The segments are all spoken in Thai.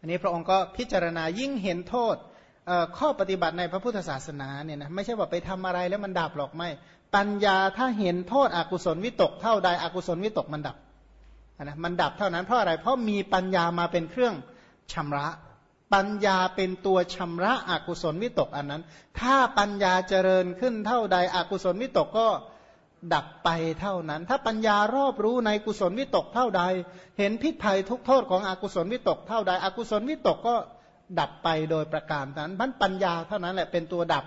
อันนี้พระองค์ก็พิจารณายิ่งเห็นโทษข้อปฏิบัติในพระพุทธศาสนาเนี่ยนะไม่ใช่ว่าไปทำอะไรแล้วมันดับหรอกไม่ ปัญญาถ้าเห็นโทษอกุศลวิตกเท่าใดอกุศลวิตกมันดับนะมันดับเท่านั้นเพราะอะไรเพราะมีปัญญามาเป็นเครื่องชำระ ปัญญาเป็นตัวชำระอกุศลวิตกอันนั้น ถ้าปัญญาเจริญขึ้นเท่าใดอกุศลวิตกก็ ดับไปเท่านั้น ถ้าปัญญารอบรู้ในกุศลวิตกเท่าใด เห็นพิษภัยทุกโทษของอกุศลวิตกเท่าใด อกุศลวิตกก็ดับไปโดยประการนั้นพันปัญญาเท่านั้นแหละเป็นตัวดับ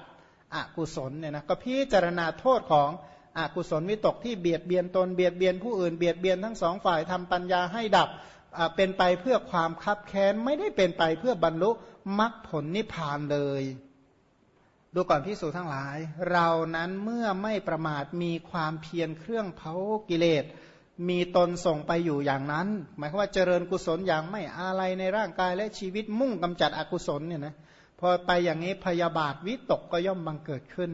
อกุศลเนี่ยนะก็พิจารณาโทษของอกุศลวิตกที่เบียดเบียนตนเบียดเบียนผู้อื่นเบียดเบียนทั้งสองฝ่ายทำปัญญาให้ดับเป็นไปเพื่อความคับแค้นไม่ได้เป็นไปเพื่อบรรลุมรรคผลนิพพานเลย ดูก่อนพิสูจทั้งหลาย เรานั้นเมื่อไม่ประมาทมีความเพียรเครื่องเผากิเลส มีตนส่งไปอยู่อย่างนั้น หมายความว่าเจริญกุศลอย่างไม่อะไรในร่างกายและชีวิตมุ่งกำจัดอกุศลเนี่ยนะพอไปอย่างนี้พยาบาทวิตกก็ย่อมบังเกิดขึ้น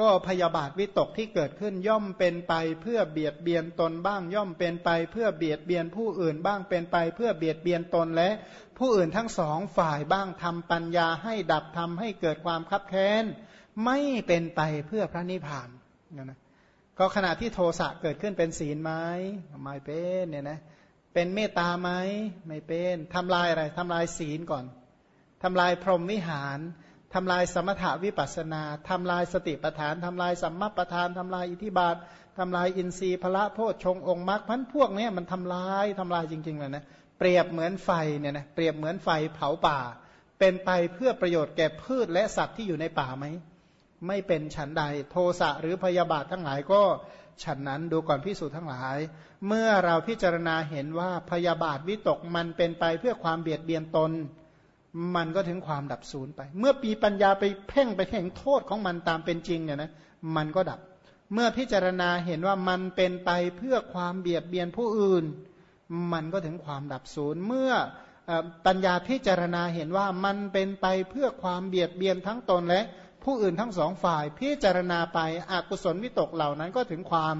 ก็พยาบาทวิตกที่เกิดขึ้นย่อมเป็นไปเพื่อเบียดเบียนตนบ้าง ย่อมเป็นไปเพื่อเบียดเบียนผู้อื่นบ้างเป็นไป เพื่อเบียดเบียนตนและ ผู้อื่นทั้งสองฝ่ายบ้างทำปัญญาให้ดับทำให้เกิดความคับแค้นไม่เป็นไปเพื่อพระนิพพานนะก็ขณะที่โทสะเกิดขึ้นเป็นศีลไหมไม่เป็นเนี่ยนะเป็นเมตตาไหมไม่เป็นทำลายอะไรทำลายศีลก่อนทำลายพรหมวิหาร ทำลายสมถาวิปัสนาทำลายสติปัฏฐานทำลายสัมมาปัฏฐานทำลายอิทิบาททำลายอินทรีย์พละโพชฌงองค์มรรคพันพวกนี้มันทำลายทำลายจริงๆเลยนะเปรียบเหมือนไฟเนี่ยนะเปรียบเหมือนไฟเผาป่า เป็นไปเพื่อประโยชน์แก่พืชและสัตว์ที่อยู่ในป่าไหมไม่เป็นฉันใดโทสะหรือพยาบาททั้งหลายก็ฉันนั้นดูก่อนพิสูจน์ทั้งหลาย เมื่อเราพิจารณาเห็นว่าพยาบาทวิตกมันเป็นไปเพื่อความเบียดเบียนตน มันก็ถึงความดับศูนย์ไป เมื่อปีปัญญาไปเพ่งไปเห็นโทษของมันตามเป็นจริงเนี่ยนะมันก็ดับ เมื่อพิจารณาเห็นว่ามันเป็นไปเพื่อความเบียดเบียนผู้อื่น มันก็ถึงความดับศูนย์เมื่อปัญญาพิจารณาเห็นว่ามันเป็นไปเพื่อความเบียดเบียนทั้งตนและผู้อื่นทั้งสองฝ่าย พิจารณาไปอกุศลวิตกเหล่านั้นก็ถึงความ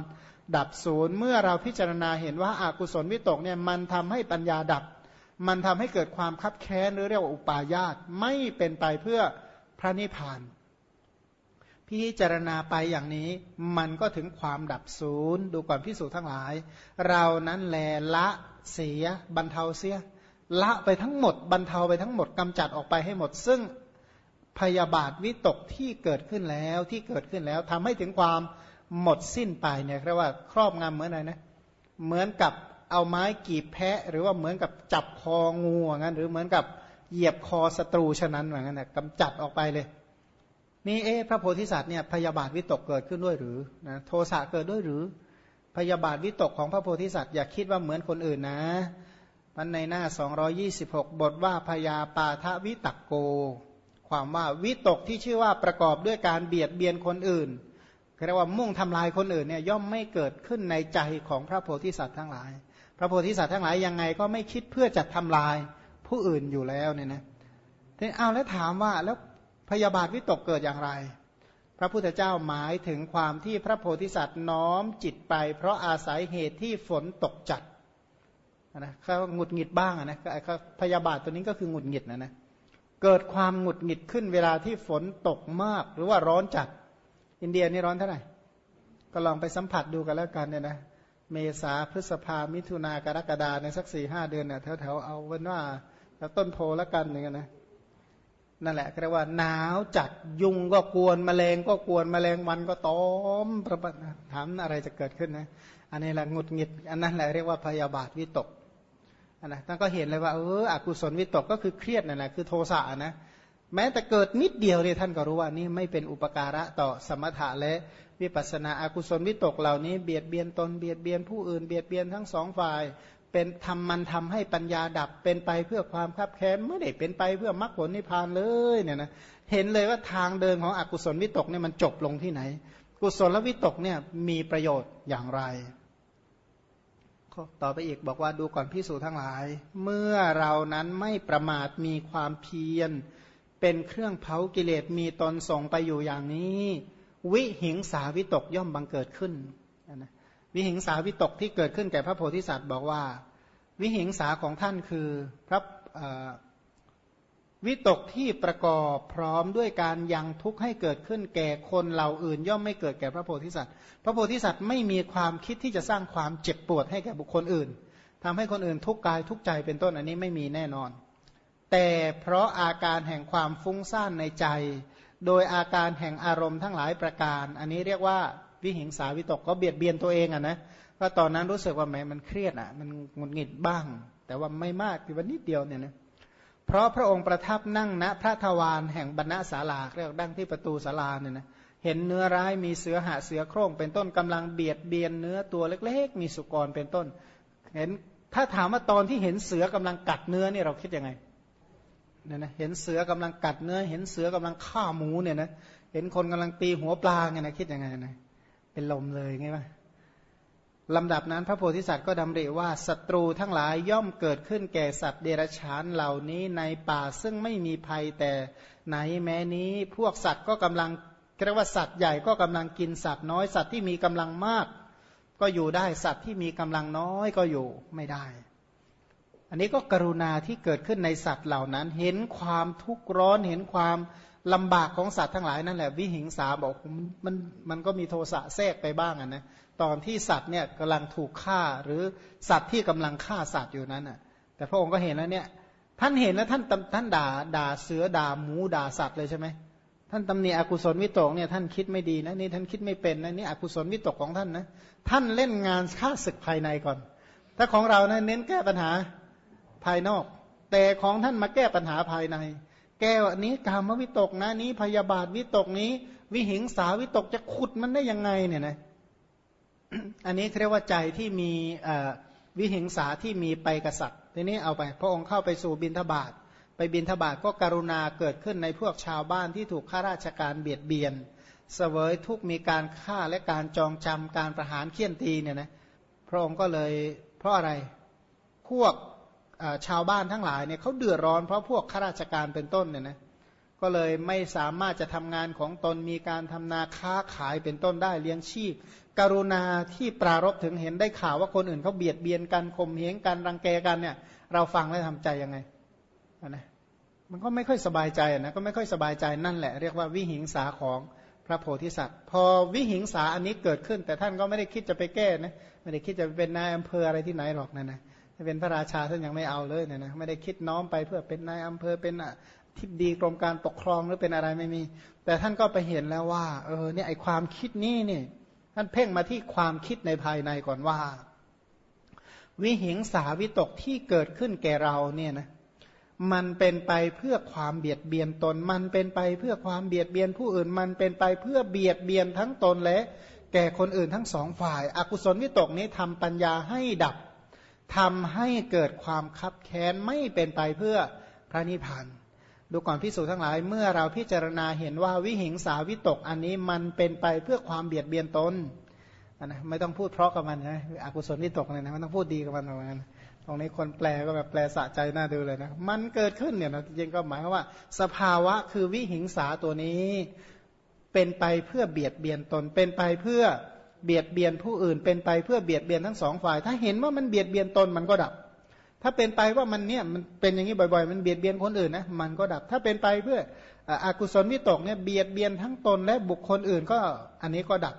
ดับศูนย์เมื่อเราพิจารณาเห็นว่าอากุศลวิตกเนี่ยมันทำให้ปัญญาดับ มันทำให้เกิดความคับแค้นหรือเรียกว่าอุปาญาตไม่เป็นไปเพื่อพระนิพพาน พิจารณาไปอย่างนี้มันก็ถึงความดับศูนย์ดูก่อนพิสูจน์ทั้งหลาย เรานั้นแลละเสียบรรเทาเสีย ละไปทั้งหมดบรรเทาไปทั้งหมดกำจัดออกไปให้หมด ซึ่งพยาบาทวิตกที่เกิดขึ้นแล้วที่เกิดขึ้นแล้วทำให้ถึงความหมดสิ้นไปเนี่ยเรียกว่าครอบงำเหมือนอะไรนะเหมือนกับ เอาไม้กีบแพะ หรือว่าเหมือนกับจับคองูอย่างนั้น หรือเหมือนกับเหยียบคอศัตรูฉะนั้นอย่างนั้นนะกำจัดออกไปเลย นี่เอ๊พระโพธิสัตว์เนี่ยพยาบาทวิตกเกิดขึ้นด้วยหรือนะโทสะเกิดด้วยหรือ พยาบาทวิตกของพระโพธิสัตว์อย่าคิดว่าเหมือนคนอื่นนะมันในหน้า 226 บทว่าพยาปาทวิตกโก ความว่าวิตกที่ชื่อว่าประกอบด้วยการเบียดเบียนคนอื่นเรียกว่ามุ่งทำลายคนอื่นเนี่ยย่อมไม่เกิดขึ้นในใจของพระโพธิสัตว์ทั้งหลาย พระโพธิสัตว์ทั้งหลายยังไงก็ไม่คิดเพื่อจะทำลายผู้อื่นอยู่แล้วเนี่ยนะทีเอาแล้วถามว่าแล้วพยาบาทวิตกเกิดอย่างไร พระพุทธเจ้าหมายถึงความที่พระโพธิสัตว์น้อมจิตไป เพราะอาศัยเหตุที่ฝนตกจัดนะเขาหงุดหงิดบ้างนะพยาบาทตัวนี้ก็คือหงุดหงิดนะนะเกิดความหงุดหงิดขึ้นเวลาที่ฝนตกมากหรือว่าร้อนจัด อินเดียนี่ร้อนเท่าไหร่ก็ลองไปสัมผัสดูกันแล้วกันเนี่ยนะ เมษาพฤษภามิถุนากรกฎาในสักสี่ห้าเดือนเนี่ยแถวๆเอาเป็นว่าแล้วต้นโพแล้วกันอย่างเงี้ยนะนั่นแหละเรียกว่าหนาวจัดยุงก็กวนแมลงก็กวนแมลงวันก็ตอมประบถามอะไรจะเกิดขึ้นนะ อันนี้แหละงุดหงิด อันนั้นแหละเรียกว่าพยาบาทวิตกอันะท่านก็เห็นเลยว่าเอออกุศลวิตกก็คือเครียดนั่นแหละคือโทสะนะ แม้แต่เกิดนิดเดียวเนี่ยท่านก็รู้ว่านี่ไม่เป็นอุปการะต่อสมถะและวิปัสนาอากุศลวิตกเหล่านี้เบียดเบียนตนเบียดเบียนผู้อื่นเบียดเบียนทั้งสองฝ่าย เป็นทำมันทำให้ปัญญาดับเป็นไปเพื่อความคับแค้นไม่ได้เป็นไปเพื่อมรรคผลนิพพานเลยเนี่ยนะเห็นเลยว่าทางเดินของอกุศลวิตกเนี่ยมันจบลงที่ไหน กุศลวิตกเนี่ยมีประโยชน์อย่างไรต่อไปอีกบอกว่าดูก่อนพิสูจทั้งหลาย เมื่อเรานั้นไม่ประมาทมีความเพียร เป็นเครื่องเผากิเลสมีตนส่งไปอยู่อย่างนี้ วิหิงสาวิตกย่อมบังเกิดขึ้นนะวิหิงสาวิตกที่เกิดขึ้นแก่พระโพธิสัตว์บอกว่า วิหิงสาของท่านคือพระวิตกที่ประกอบพร้อมด้วยการยังทุกข์ให้เกิดขึ้นแก่คนเหล่าอื่น ย่อมไม่เกิดแก่พระโพธิสัตว์ พระโพธิสัตว์ไม่มีความคิดที่จะสร้างความเจ็บปวดให้แก่บุคคลอื่นทำให้คนอื่นทุกข์กายทุกข์ใจเป็นต้นอันนี้ไม่มีแน่นอน แต่เพราะอาการแห่งความฟุ้งซ่านในใจ โดยอาการแห่งอารมณ์ทั้งหลายประการ อันนี้เรียกว่าวิหิงสาวิตกก็เบียดเบียนตัวเองอะนะเพราตอนนั้นรู้สึกว่าแหมมันเครียดอะ มันงุนงิดบ้าง แต่ว่าไม่มากคือวันนิดเดียวเนี่ยนะเพราะพระองค์ประทับนั่งณพระทวารแห่งบรรณศาลาเรียกดั้งที่ประตูศาลาเนี่ยนะเห็นเนื้อร้ายมีเสือหาเสือโคร่งเป็นต้นกำลังเบียดเบียนเนื้อตัวเล็ก ๆ มีสุกรเป็นต้น เห็นถ้าถามว่าตอนที่เห็นเสือกำลังกัดเนื้อนี่เราคิดยังไง เนี่ยนะเห็นเสือกำลังกัดเนื้อ เห็นเสือกำลังฆ่าหมูเนี่ยนะเห็นคนกำลังตีหัวปลาเนี่ยนะคิดยังไงนะเป็นลมเลยไงวะลำดับนั้นพระโพธิสัตว์ก็ดำริว่าศัตรูทั้งหลายย่อมเกิดขึ้นแก่สัตว์เดรัจฉานเหล่านี้ในป่าซึ่งไม่มีภัยแต่ไหนแม้นี้พวกสัตว์ก็กำลังเรียกว่าสัตว์ใหญ่ก็กำลังกินสัตว์น้อยสัตว์ที่มีกำลังมาก ก็อยู่ได้สัตว์ที่มีกำลังน้อยก็อยู่ไม่ได้ อันนี้ก็กรุณาที่เกิดขึ้นในสัตว์เหล่านั้น เห็นความทุกข์ร้อนเห็นความลำบากของสัตว์ทั้งหลายนั่นแหละวิหิงสาบอกมันมันก็มีโทสะแทรกไปบ้างนะตอนที่สัตว์เนี่ยกำลังถูกฆ่าหรือสัตว์ที่กำลังฆ่าสัตว์อยู่นั้นน่ะ แต่พระองค์ก็เห็นแล้วเนี่ย ท่านเห็นแล้วท่านท่านด่าด่าเสือด่าหมูด่าสัตว์เลยใช่ไหมท่านตำหนิอกุศลวิตกเนี่ยท่านคิดไม่ดีนะนี่ท่านคิดไม่เป็นนะนี่อกุศลวิตกของท่านนะท่านเล่นงานฆ่าศึกภายในก่อน ถ้าของเรานะเน้นแก้ปัญหา ภายนอก แต่ของท่านมาแก้ปัญหาภายใน แก้วนี้กามวิตกนะนี้พยาบาทวิตกนี้ วิหิงสาวิตกจะขุดมันได้ยังไงเนี่ยนะอันนี้เรียกว่าใจที่มีวิหิงสาที่มีไปกษัตริย์ทีนี้เอาไป พระองค์เข้าไปสู่บินทบาทไปบินทบาทก็กรุณาเกิดขึ้นในพวกชาวบ้านที่ถูกข้าราชการเบียดเบียนเสวยทุกมีการฆ่าและการจองจำการประหารเคี่ยนตีเนี่ยนะพระองค์ก็เลยเพราะอะไร พวก ชาวบ้านทั้งหลายเนี่ยเขาเดือดร้อนเพราะพวกข้าราชการเป็นต้นเนี่ยนะก็เลยไม่สามารถจะทำงานของตนมีการทำนาค้าขายเป็นต้นได้เลี้ยงชีพ กรุณาที่ปรารบถึงเห็นได้ข่าวว่าคนอื่นเขาเบียดเบียนกันข่มเหงกันรังแกกันเนี่ย เราฟังแล้วทำใจยังไงนะมันก็ไม่ค่อยสบายใจนะก็ไม่ค่อยสบายใจนั่นแหละ เรียกว่าวิหิงสาของพระโพธิสัตว์ พอวิหิงสาอันนี้เกิดขึ้น แต่ท่านก็ไม่ได้คิดจะไปแก้นะไม่ได้คิดจะเป็นนายอำเภออะไรที่ไหนหรอกนะนะ เป็นพระราชาท่านยังไม่เอาเลยเนี่ยนะไม่ได้คิดน้อมไปเพื่อเป็นนายอำเภอเป็นทิบดีกรมการปกครองหรือเป็นอะไรไม่มี แต่ท่านก็ไปเห็นแล้วว่า เออเนี่ยไอความคิดนี้เนี่ยท่านเพ่งมาที่ความคิดในภายในก่อนว่า วิหิงสาวิตกที่เกิดขึ้นแก่เราเนี่ยนะมันเป็นไปเพื่อความเบียดเบียนตน มันเป็นไปเพื่อความเบียดเบียนผู้อื่น มันเป็นไปเพื่อเบียดเบียนทั้งตนและ แก่คนอื่นทั้งสองฝ่าย อกุศลวิตกนี้ทำปัญญาให้ดับ ทำให้เกิดความคับแค้นไม่เป็นไปเพื่อพระนิพพานดูก่อนพิสูจทั้งหลาย เมื่อเราพิจารณาเห็นว่าวิหิงสาวิตกอันนี้มันเป็นไปเพื่อความเบียดเบียนตนนะไม่ต้องพูดเพราะกับมันนะอกุศลวิตกเลยนะไม่ต้องพูดดีกับมันเหมือนกันตรงนี้คนแปลก็แบบแปลสะใจน่าดูเลยนะมันเกิดขึ้นเนี่ยนะจริงก็หมายว่า สภาวะคือวิหิงสาตัวนี้ เป็นไปเพื่อเบียดเบียนตนเป็นไปเพื่อ เบียดเบียนผู้อื่นเป็นไปเพื่อเบียดเบียนทั้งสองฝ่าย ถ้าเห็นว่ามันเบียดเบียนตนมันก็ดับ ถ้าเป็นไปว่ามันเนี่ยมันเป็นอย่างนี้บ่อยๆ มันเบียดเบียนคนอื่นนะมันก็ดับ ถ้าเป็นไปเพื่ออากุศลวิตกเนี่ยเบียดเบียนทั้งตนและบุคคลอื่นก็อันนี้ก็ดับ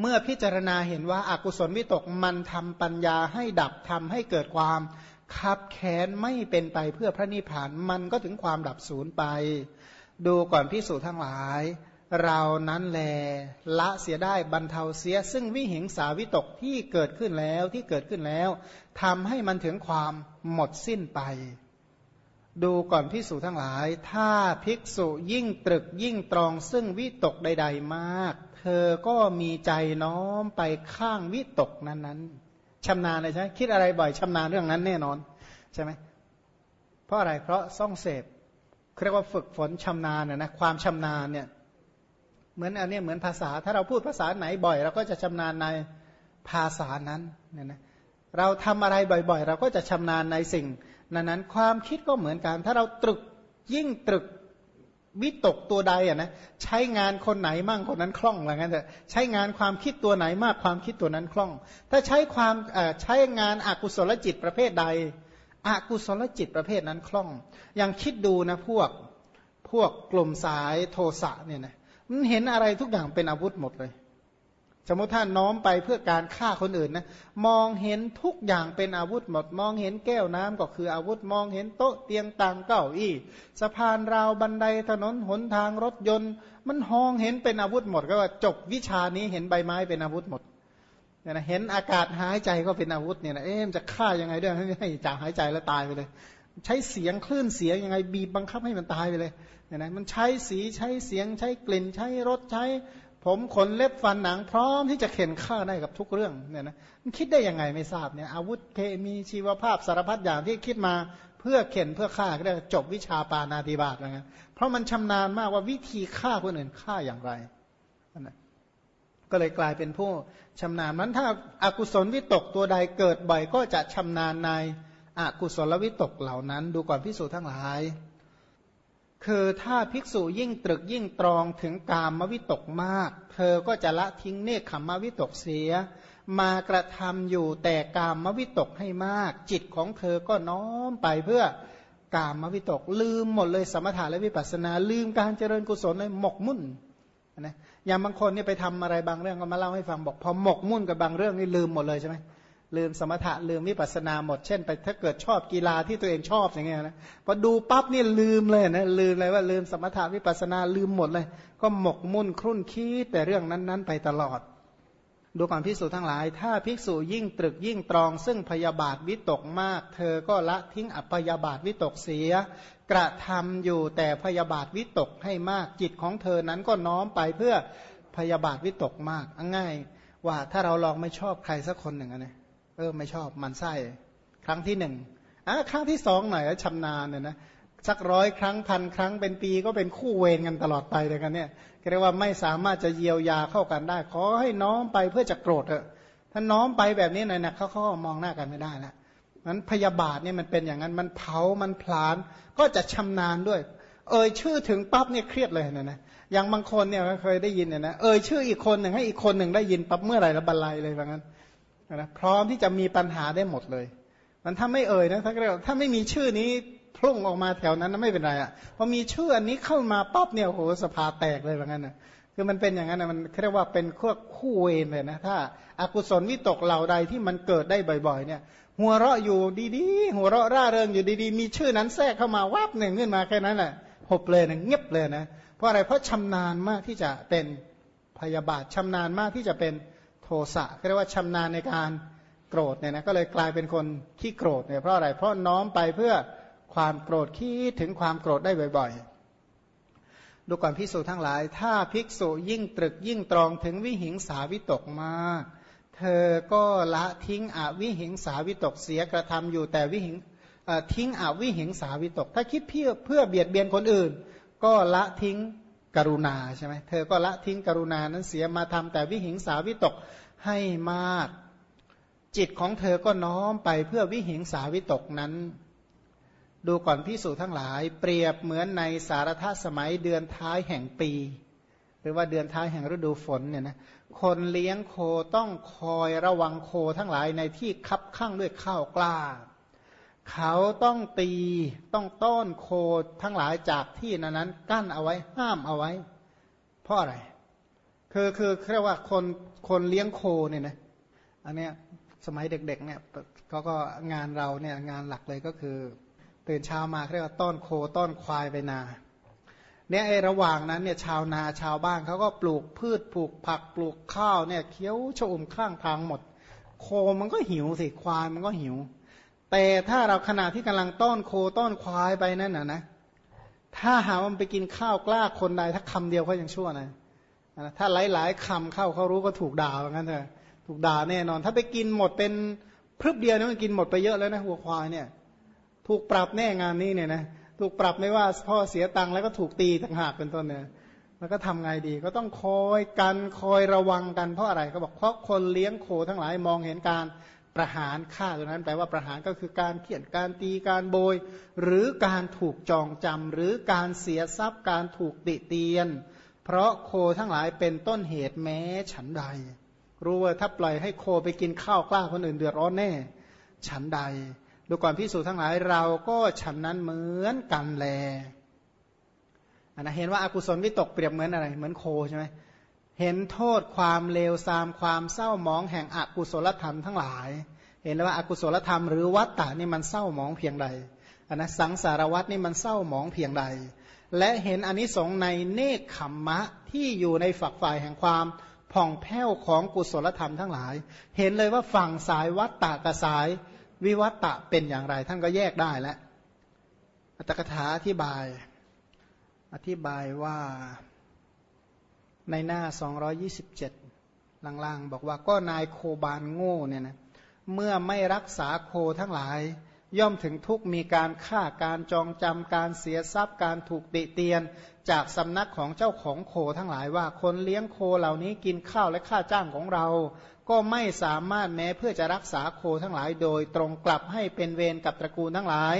เมื่อพิจารณาเห็นว่าอากุศลวิตกมันทำปัญญาให้ดับทำให้เกิดความคับแค้นไม่เป็นไปเพื่อพระนิพพานมันก็ถึงความดับศูนย์ไป ดูก่อนพิสูจน์ทั้งหลาย เรานั้นแลละเสียได้บรรเทาเสีย ซึ่งวิหิงสาวิตกที่เกิดขึ้นแล้วที่เกิดขึ้นแล้วทำให้มันถึงความหมดสิ้นไป ดูก่อนพิสูจทั้งหลาย ถ้าภิกษุยิ่งตรึกยิ่งตรองซึ่งวิตกใด ๆ มาก เธอก็มีใจน้อมไปข้างวิตกนั้นๆชำนาญเลยใช่ไหมคิดอะไรบ่อยชำนาญเรื่องนั้นแน่นอนใช่ไหมเพราะอะไรเพราะซ่องเสพเรียกว่าฝึกฝนชำนาญนะนะความชำนาญเนี่ย เหมือนอันนี้เหมือนภาษา ถ้าเราพูดภาษาไหนบ่อย เราก็จะชำนาญในภาษานั้นเนี่ยนะเราทำอะไรบ่อยๆ เราก็จะชำนาญในสิ่งนั้นนั้นความคิดก็เหมือนกัน ถ้าเราตรึกยิ่งตรึกวิตกตัวใดอะนะใช้งานคนไหนมั่งคนนั้นคล่องอะไรเงี้ยใช้งานความคิดตัวไหนมากความคิดตัวนั้นคล่อง ถ้าใช้ความใช้งานอากุศลจิตประเภทใดอากุศลจิตประเภทนั้นคล่อง อย่างคิดดูนะพวกพวกกลุ่มสายโทสะเนี่ยนะ เห็นอะไรทุกอย่างเป็นอาวุธหมดเลย สมมติท่านน้อมไปเพื่อการฆ่าคนอื่นนะมองเห็นทุกอย่างเป็นอาวุธหมด มองเห็นแก้วน้ำก็คืออาวุธมองเห็นโต๊ะเตียงต่างเก้าอี้สะพานราวบันไดถนนหนทางรถยนต์ มันมองเห็นเป็นอาวุธหมด ก็ว่าจบวิชานี้เห็นใบไม้เป็นอาวุธหมดเนี่ยนะเห็นอากาศหายใจก็เป็นอาวุธเนี่ยนะเอ๊ะจะฆ่ายังไงด้วยให้จากหายใจแล้วตายไปเลย ใช้เสียงคลื่นเสียงยังไงบีบบังคับให้มันตายไปเลยเนี่ยนะมันใช้สีใช้เสียงใช้กลิ่นใช้รสใช้ ผมขนเล็บฟันหนังพร้อมที่จะเข็นฆ่าได้กับทุกเรื่องเนี่ยนะมันคิดได้ยังไงไม่ทราบเนี่ยอาวุธเคมีชีวภาพสารพัดอย่างที่คิดมาเพื่อเข็นเพื่อฆ่าก็ได้จบวิชาปานาติบาตอะไรเงี้ยเพราะมันชำนาญมากว่าวิธีฆ่าคนอื่นฆ่าอย่างไรนะก็เลยกลายเป็นผู้ชำนาญนั้นถ้าอากุศลวิตกตัวใดเกิดบ่อยก็จะชำนาญใน อกุศลวิตกเหล่านั้น ดูก่อนพิสูจน์ทั้งหลาย คือถ้าภิกษุยิ่งตรึกยิ่งตรองถึงกามวิตกมาก เธอก็จะละทิ้งเนคขมวิตกเสีย มากระทำอยู่แต่กามวิตกให้มาก จิตของเธอก็น้อมไปเพื่อกามวิตกลืมหมดเลยสมถะและวิปัสสนา ลืมการเจริญกุศลเลยหมกมุ่นนะอย่างบางคนเนี่ยไปทำอะไรบางเรื่องก็มาเล่าให้ฟังบอกพอหมกมุ่นกับบางเรื่องนี่ลืมหมดเลยใช่ไหม ลืมสมถะลืมวิปัสนาหมด เช่นไปถ้าเกิดชอบกีฬาที่ตัวเองชอบอย่างเงี้ยนะพอดูปั๊บนี่ลืมเลยนะลืมเลยว่าลืมสมถะวิปัสนาลืมหมดเลย ก็หมกมุ่นครุ่นคิดแต่เรื่องนั้นๆ ไปตลอด ดูก่อนพิสูจทั้งหลาย ถ้าภิกษุยิ่งตรึกยิ่งตรอง ซึ่งพยาบาทวิตกมาก เธอก็ละทิ้งอัพยาบาทวิตกเสีย กระทำอยู่แต่พยาบาทวิตกให้มากจิตของเธอนั้นก็น้อมไปเพื่อพยาบาทวิตกมากง่าย ว่าถ้าเราลองไม่ชอบใครสักคนหนึ่งนะ เออไม่ชอบมันไส้ ครั้งที่หนึ่งอะครั้งที่สองหน่อยชำนาญเนี่ยนะสักร้อยครั้งพันครั้งเป็นปีก็เป็นคู่เวรกันตลอดไปเลยกันเนี่ยเรียกว่าไม่สามารถจะเยียวยาเข้ากันได้ ขอให้น้อมไปเพื่อจะโกรธเถอะถ้าน้อมไปแบบนี้นะนะเขาเขามองหน้ากันไม่ได้ล้วนั้นพยาบาทเนี่ยมันเป็นอย่างนั้นมันเผามันพลาน ก็จะชำนาญด้วย เอ่ยชื่อถึงปั๊บเนี่ยเครียดเลยนะนะอย่างบางคนเนี่ยเคยได้ยินเนี่ยนะเอ่ยชื่ออีกคนหนึ่งให้อีกคนหนึ่งได้ยินปั๊บเมื่อไหร่ละบรรลัยเลยแบบนั้น นะพร้อมที่จะมีปัญหาได้หมดเลย มันถ้าไม่เอ่ยนะถ้าเรียกถ้าไม่มีชื่อนี้พุ่งออกมาแถวนั้นไม่เป็นไรอะพอมีชื่ออันนี้เข้ามาปั๊บเนี่ยโหสภาแตกเลยแบบนั้นนะคือมันเป็นอย่างนั้นนะมันเรียกว่าเป็นคู่คู่เวรเลยนะถ้าอากุศลวิตกเหล่าใดที่มันเกิดได้บ่อยๆ เนี่ย หัวเราะอยู่ดีๆ หัวเราะร่าเริงอยู่ดีๆ มีชื่อนั้นแทรกเข้ามาวับหนึ่งขึ้นมาแค่นั้นแหละหบเลยนะเงียบเลยนะเพราะอะไรเพราะชำนาญมากที่จะเป็นพยาบาทชำนาญมากที่จะเป็น สะเรียกว่าชำนาญในการโกรธเนี่ยนะก็เลยกลายเป็นคนขี้โกรธเนี่ยเพราะอะไรเพราะน้อมไปเพื่อความโกรธคิดถึงความโกรธได้บ่อยๆ ดูก่อนพิสูจทั้งหลาย ถ้าภิกษุยิ่งตรึกยิ่งตรองถึงวิหิงสาวิตกมาก เธอก็ละทิ้งอวิหิงสาวิตกเสียกระทำอยู่แต่วิหิงทิ้งอวิหิงสาวิตก ถ้าคิดเพื่อเพื่อเบียดเบียนคนอื่น ก็ละทิ้ง กรุณาใช่ไหมเธอก็ละทิ้งกรุณานั้นเสียมาทำแต่วิหิงสาวิตกให้มาก จิตของเธอก็น้อมไปเพื่อวิหิงสาวิตกนั้น ดูก่อนพิสูจทั้งหลาย เปรียบเหมือนในสารทสมัยเดือนท้ายแห่งปี หรือว่าเดือนท้ายแห่งฤดูฝนเนี่ยนะคนเลี้ยงโคต้องคอยระวังโคทั้งหลายในที่คับข้างด้วยข้าวกล้า เขาต้องตีต้องต้อนโคทั้งหลายจากที่นั้นนั้นกั้นเอาไว้ห้ามเอาไว้ เพราะอะไร คือคือเรียกว่าคนคนเลี้ยงโคเนี่ยนะอันเนี้ยสมัยเด็กๆเนี่ยเขาก็งานเราเนี่ยงานหลักเลยก็คือ ตื่นเช้ามาเรียกว่าต้อนโคต้อนควายไปนาเนี่ยไอ้ระหว่างนั้นเนี่ยชาวนาชาวบ้านเขาก็ปลูกพืชปลูกผักปลูกข้าวเนี่ยเคี้ยวชอุ่มข้างทางหมด โคมันก็หิวสิควายมันก็หิว แต่ถ้าเราขณะที่กำลังต้อนโคต้อนควายไปนั่นน่ะนะถ้าหามันไปกินข้าวกล้าคนใดถ้าคำเดียวเขายังชั่วนะถ้าหลายๆคำเข้าเขารู้ก็ถูกด่าเหมือนกันเถอะถูกด่าแน่นอน ถ้าไปกินหมดเป็นพรึบเดียวนี่มันกินหมดไปเยอะแล้วนะหัวควายเนี่ย ถูกปรับแน่งานนี้เนี่ยนะถูกปรับไม่ว่าพ่อเสียตังค์แล้วก็ถูกตีต่างหากเป็นต้นเนี่ยแล้วก็ทำไงดีก็ต้องคอยกันคอยระวังกันเพราะอะไรเขาบอกเพราะคนเลี้ยงโคทั้งหลายมองเห็นการ ประหารฆ่าตัวนั้นแปลว่าประหารก็คือการเขียนการตีการโบย หรือการถูกจองจำหรือการเสียทรัพย์การถูกติเตียน เพราะโคทั้งหลายเป็นต้นเหตุแม้ฉันใด รู้ว่าถ้าปล่อยให้โคไปกินข้าวกล้าคนอื่นเดือดร้อนแน่ ฉันใดดูก่อนพิสูจทั้งหลายเราก็ฉันนั้นเหมือนกันแลนะเห็นว่าอากุศลวิตกเปรียบเหมือนอะไร เหมือนโคใช่ไหม เห็นโทษความเลวทรามความเศร้าหมองแห่งอกุศลธรรมทั้งหลาย เห็นว่าอากุศลธรรมหรือวัตตานี่มันเศร้าหมองเพียงใดอันนะสังสารวัตนี่มันเศร้าหมองเพียงใด และเห็นอนนิสงส์ในเนคขมมะที่อยู่ในฝักฝ่ายแห่งความผ่องแผ้วของกุศลธรรมทั้งหลาย เห็นเลยว่าฝั่งสายวัตตะกับสายวิวัตตะเป็นอย่างไร ท่านก็แยกได้แล้วอัตถกถาอธิบาย อธิบายว่า ในหน้า 227 ล่างๆ บอกว่าก็นายโคบานโง่เนี่ยนะเมื่อไม่รักษาโคทั้งหลาย ย่อมถึงทุกมีการฆ่าการจองจำการเสียทรัพย์การถูกติเตียน จากสำนักของเจ้าของโคทั้งหลายว่าคนเลี้ยงโคเหล่านี้กินข้าวและค่าจ้างของเรา ก็ไม่สามารถแม้เพื่อจะรักษาโคทั้งหลายโดยตรงกลับให้เป็นเวรกับตระกูลทั้งหลาย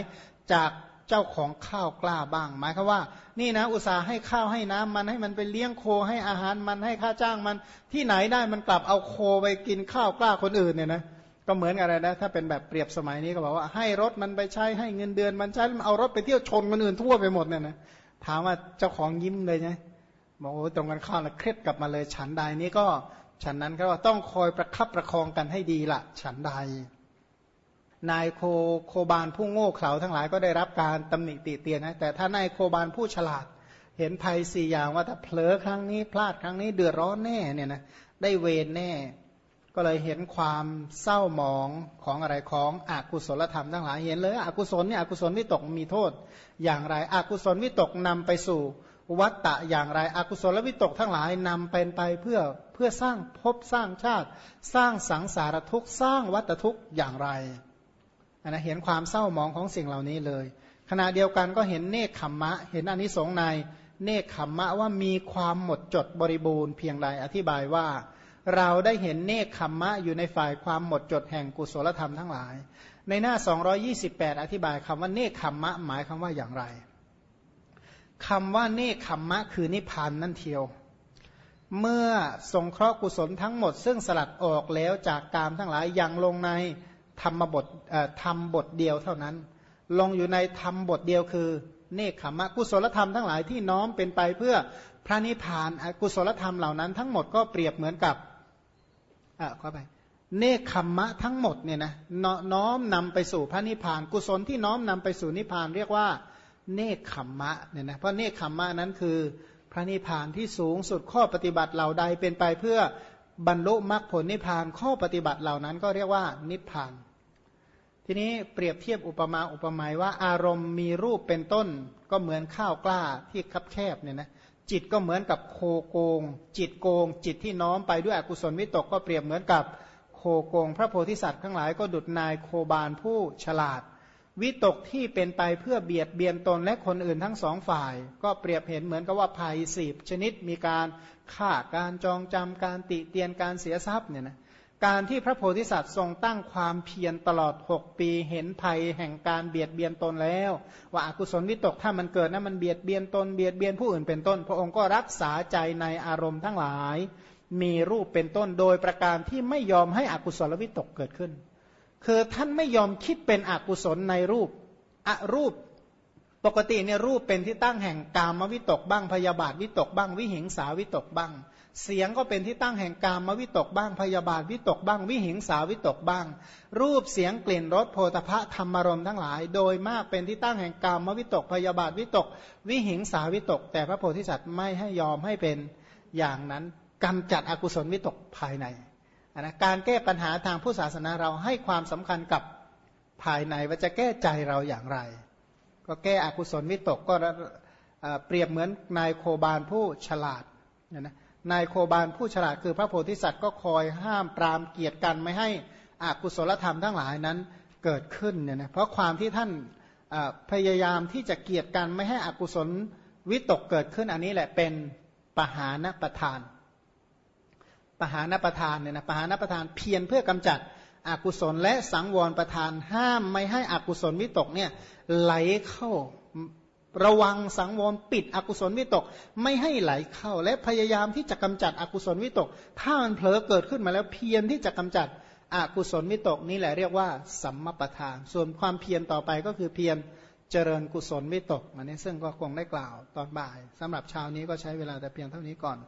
จาก เจ้าของข้าวกล้าบ้าง หมายคือว่า นี่นะ อุตส่าห์ให้ข้าวให้น้ำมันให้มันไปเลี้ยงโคให้อาหารมันให้ค่าจ้างมัน ที่ไหนได้มันกลับเอาโคไปกินข้าวกล้าคนอื่นเนี่ยนะก็เหมือนอะไรนะถ้าเป็นแบบเปรียบสมัยนี้ก็บอกว่าให้รถมันไปใช้ให้เงินเดือนมันใช้มันเอารถไปเที่ยวชนคนอื่นทั่วไปหมดเนี่ยนะถามว่าเจ้าของยิ้มเลยไงบอกโอ้ตรงกันข้าวแล้วเครียดกลับมาเลยฉันใดนี้ก็ฉันนั้นก็ต้องคอยประคับประคองกันให้ดีละฉันใด นายโคโคบานผู้โง่เขลาทั้งหลายก็ได้รับการตำหนิติเตียนนะแต่ถ้านายโคบานผู้ฉลาด เห็นภัยสี่อย่างว่าถ้าเผลอครั้งนี้พลาดครั้งนี้เดือดร้อนแน่เนี่ยนะได้เวรแน่ ก็เลยเห็นความเศร้าหมองของอะไรของอกุศลธรรมทั้งหลายเห็นเลยอกุศลเนี่ยอกุศลวิตกมีโทษ อย่างไรอกุศลวิตกนำไปสู่วัตตะอย่างไรอกุศลวิตกทั้งหลายนำเป็นไปเพื่อเพื่อสร้างภพสร้างชาติ สร้างสังสารทุกข์สร้างวัตทุกข์อย่างไร นะเห็นความเศร้ามองของสิ่งเหล่านี้เลย ขณะเดียวกันก็เห็นเนคขมมะ เห็นอนิสงส์ในเนคขมมะว่ามีความหมดจดบริบูรณ์เพียงใดอธิบายว่า เราได้เห็นเนคขมมะอยู่ในฝ่ายความหมดจดแห่งกุศลธรรมทั้งหลาย ในหน้า 228 อธิบายคำว่าเนคขมมะหมายคำว่าอย่างไรคำว่าเนคขมมะคือนิพพานนั่นเทียว เมื่อสงเคราะห์กุศลทั้งหมด ซึ่งสลัดออกแล้วจากกามทั้งหลายยังลงใน ธรรมบททำบทเดียวเท่านั้น ลงอยู่ในธรรมบทเดียวคือ เนคขมะกุศลธรรมทั้งหลายที่น้อมเป็นไปเพื่อพระนิพพานกุศลธรรมเหล่านั้นทั้งหมดก็เปรียบเหมือนกับอะเข้าไปเนคขมะทั้งหมดเนี่ยนะน้อมนำไปสู่พระนิพพาน กุศลที่น้อมนำไปสู่นิพพาน เรียกว่า เนคขมะเนี่ยนะเพราะเนคขมมะนั้นคือพระนิพพานที่สูงสุดข้อปฏิบัติเหล่าใดเป็นไปเพื่อบรรลุมรรคผลนิพพานข้อปฏิบัติเหล่านั้นก็เรียกว่านิพพาน ทีนี้เปรียบเทียบอุปมาอุปไมยว่าอารมณ์มีรูปเป็นต้น ก็เหมือนข้าวกล้าที่คับแคบเนี่ยนะจิตก็เหมือนกับโคโกง จิตโกง จิตที่น้อมไปด้วยอกุศลวิตกก็เปรียบเหมือนกับโคโกง พระโพธิสัตว์ทั้งหลายก็ดุดนายโคบานผู้ฉลาด วิตกที่เป็นไปเพื่อเบียดเบียนตนและคนอื่นทั้งสองฝ่าย ก็เปรียบเห็นเหมือนกับว่าภัยสีบชนิดมีการฆ่าการจองจำการติเตียนการเสียทรัพย์เนี่ยนะ การที่พระโพธิสัตว์ทรงตั้งความเพียรตลอด 6 ปีเห็นภัยแห่งการเบียดเบียนตนแล้ว ว่าอากุศลวิตกถ้ามันเกิดนะมันเบียดเบียนตนเบียดเบียนผู้อื่นเป็นต้น พระองค์ก็รักษาใจในอารมณ์ทั้งหลาย มีรูปเป็นต้นโดยประการที่ไม่ยอมให้อกุศลวิตกเกิดขึ้น คือท่านไม่ยอมคิดเป็นอกุศลในรูปอรูปปกติเนี่ยรูปเป็นที่ตั้งแห่งกามวิตกบ้างพยาบาทวิตกบ้าง วิหิงสาวิตกบ้าง เสียงก็เป็นที่ตั้งแห่งกามวิตกบ้างพยาบาทวิตกบ้าง วิหิงสาวิตกบ้าง รูปเสียงกลิ่นรสโพธพะธรรมรมทั้งหลาย โดยมากเป็นที่ตั้งแห่งกามวิตกพยาบาทวิตก วิหิงสาวิตก แต่พระโพธิสัตว์ไม่ให้ยอมให้เป็นอย่างนั้นกำจัดอกุศลวิตกภายในนะการแก้ปัญหาทางผู้ศาสนาเราให้ความสำคัญกับภายในว่าจะแก้ใจเราอย่างไร ก็แก้อกุศลวิตกก็เปรียบเหมือนนายโคบาลผู้ฉลาดนะนายโคบาลผู้ฉลาดคือพระโพธิสัตว์ก็คอยห้ามปรามเกียรติกันไม่ให้อากุศลธรรมทั้งหลายนั้นเกิดขึ้นเนี่ยนะเพราะความที่ท่านพยายามที่จะเกียรติกันไม่ให้อกุศลวิตกเกิดขึ้นอันนี้แหละเป็นปหานประธาน ปหานประธานเนี่ยนะปหานประธานเพียรเพื่อกำจัดอกุศลและสังวรประทานห้ามไม่ให้อกุศลวิตกเนี่ยไหลเข้า ระวังสังวรปิดอกุศลวิตกไม่ให้ไหลเข้า และพยายามที่จะกำจัดอกุศลวิตก ถ้ามันเผลอเกิดขึ้นมาแล้วเพียรที่จะกำจัดอกุศลวิตกนี่แหละเรียกว่า สัมมปทาน ส่วนความเพียรต่อไปก็คือเพียรเจริญกุศลวิตกอันนี้ซึ่งก็คงได้กล่าวตอนบ่ายสำหรับเช้านี้ก็ใช้เวลาแต่เพียงเท่านี้ก่อน